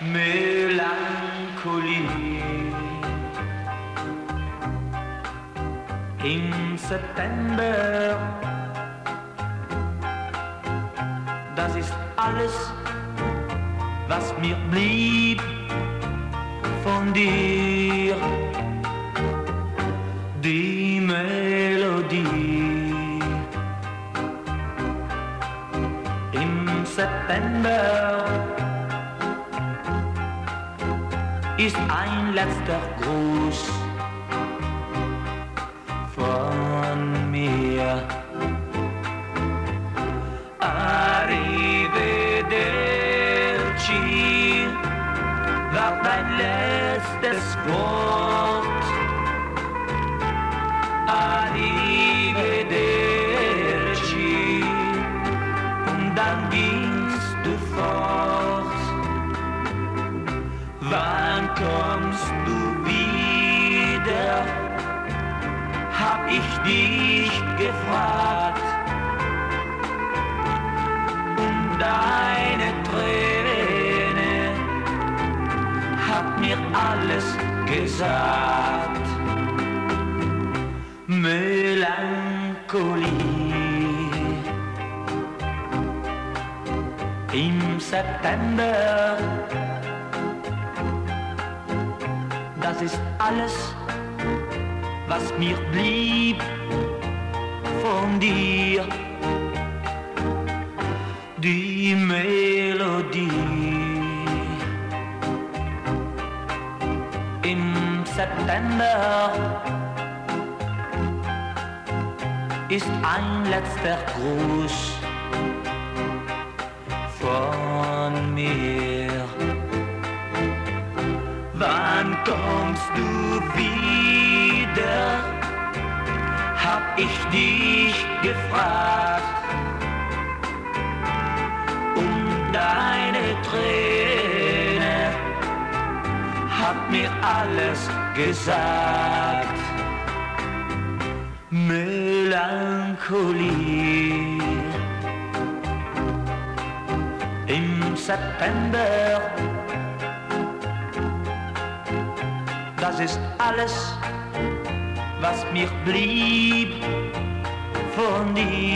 Melancholie. Im September, das ist alles, was mir blieb von dir. Die Melodie im September ist ein letzter Gruß von mir. Arrivederci war dein letztes Wort. Kommst du wieder? Hab ich dich gefragt. Und deine Träne hat mir alles gesagt. Melancholie im September ist alles, was mir blieb von dir. Die Melodie im September ist ein letzter Gruß von mir. Wann kommst du wieder? Hab ich dich gefragt. Und deine Träne hat mir alles gesagt. Melancholie im September das ist alles, was mir blieb von dir.